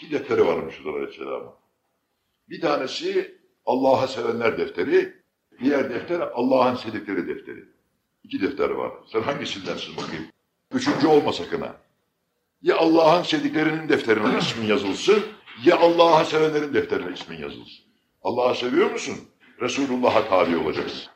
iki defteri varmış Hızır Aleyhisselam'ın. Bir tanesi Allah'a sevenler defteri, diğer defter Allah'ın sevdikleri defteri. İki defter var. Sen hangisindensin bakayım? Üçüncü olma sakın ha. Ya Allah'ın sevdiklerinin defterine ismin yazılsın, ya Allah'a sevenlerin defterine ismin yazılsın. Allah'ı seviyor musun? Resulullah'a tabi olacaksın.